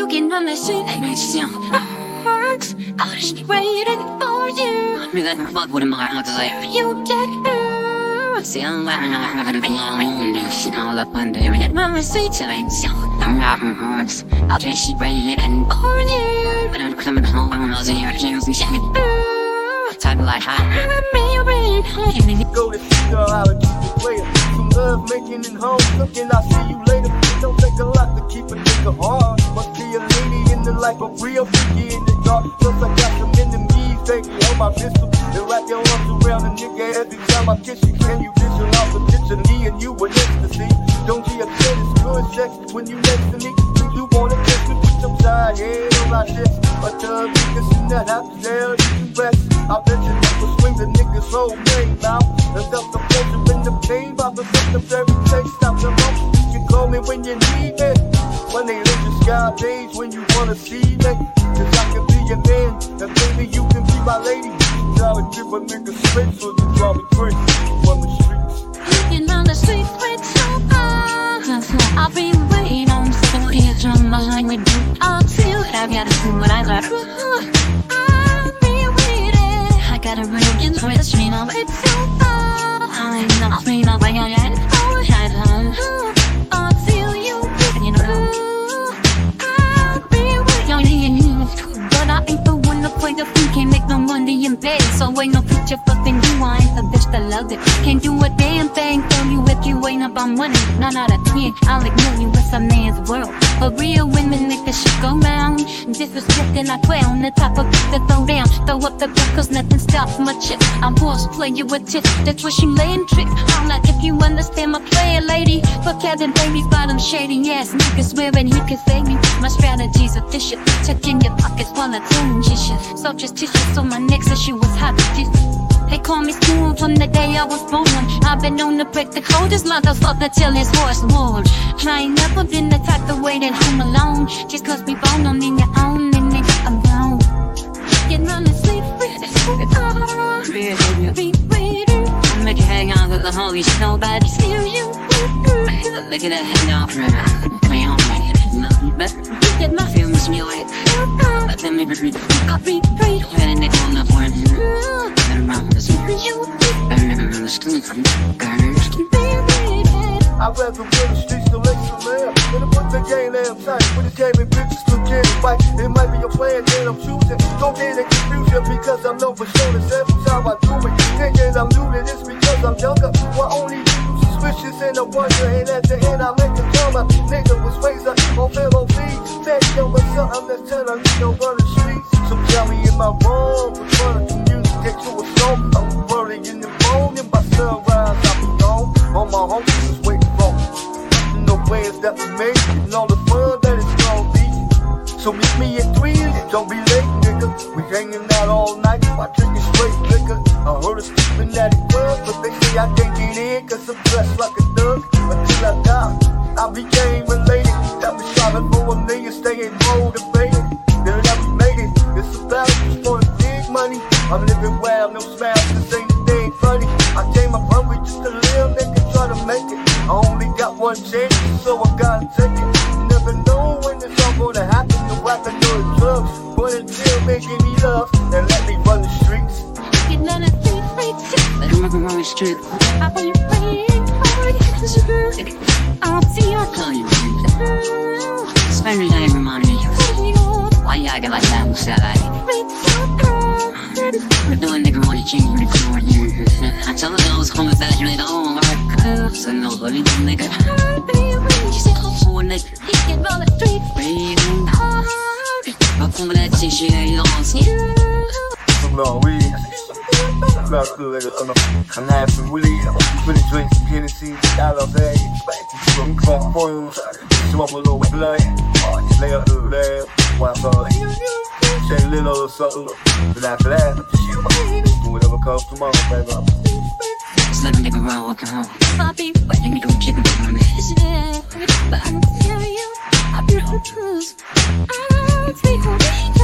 You can run the street and it's young. Hurts. I'll just be waiting for you. Nu vet man vad man har att säga. You get hurt. See, I'm laughing, I'm gonna be alone. Shit, all up under it. Mama sweet. So it's young. I'm rapping hurts. I'll just be waiting for you. But I'm coming home, I'm not here. Can't see shit. Talk like high. Go to see girl, I'll keep it player. Some love making and home cooking. I'll see you later. Don't take a lot to keep a when you next to me. You wanna kiss me, put some side on my chest. But the niggas in that house, there you rest. I bet you never swing the nigga's whole name out. And felt the pleasure in the pain by the victims every day. Stop the moment, you call me when you need me. When they let the sky days when you wanna see me. Cause I can be your man, and baby you can be my lady. Try to give a nigga space so you draw me crazy I'm not of my own. Oh, I I'll feel you. And you know, I'll be waiting. But I ain't the one to play the fool. Can't make no money in bed. So ain't no future you. Ain't loved it. Can't do a damn thing for you if you ain't up about money. Nine out of ten, I'll ignore you in some man's world. But real women make the shit go round. Disrespecting, I play on the top of the throw down. Throw up the bill cause nothing stops my chip. I'm boss player with tip. That's what she laying tricks. I'm like, if you understand my player, lady. Fuck having babies by them shady ass niggas swearing he can save me. My strategy's efficient. Check in your pockets while I'm tune shit. So just tissue so my said she was hot. Just they call me school from the day I was born. I've been known to break the coldest motherfucker till his horse warm. I ain't never been the type to wait at home alone. Just cause we both don't mean your own and nigga alone. Get run and sleep with it. Be waiting. I make you hang out with the holy nobody. Feel you. Look at that hang out for me on nothing better. Get my Feel this me like, but then maybe the I'll be waiting. I'd rather win the streets to let you live. Than to put the game damn tight. When the game and bitches get it right. It might be a plan that I'm choosing. Don't get it confusion because I'm no for sure. It's every time I do it. Thinking I'm new to this because I'm younger. Why only suspicious and I wonder. And at the end I make a drama. Nigga was up on fellow feet. Said yo, what's something that's telling me don't run We hanging out all night, I drinking straight liquor. I heard us sleeping at the club, but they say I can't get in, cause I'm dressed like a thug. Until I die, I became related. Was striving for a million, staying motivated. Then I made it, it's about just for the big money. I'm living wild, no smiles, this ain't a thing funny. I came up hungry just to live, nigga, try to make it. I only got one chance, so I gotta take but until making me love and let me run the streets. Get none of these freaks. Let him run the street. I'll be waiting for you. I'll see your Tell you. Spend your time reminding me. Why you acting like that? What's that? We're doing nigga wanna change me for you. I tell the girls come back, they don't work. So nobody do nigga. Come back, see she ain't lost. No, we got good at. I'm laughing, Willie. Really drink some Hennessy. I love that. Some funk boils. Smoke a little blood. Lay up the lab. One thought. Say a little or something. But after that, do whatever comes tomorrow, baby. Just let a nigga run, walking home. I'll be Let me do chicken for me. waiting. But I'll tell you, I'll be who's. I'll be waiting.